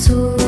to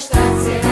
será